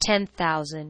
ten thousand.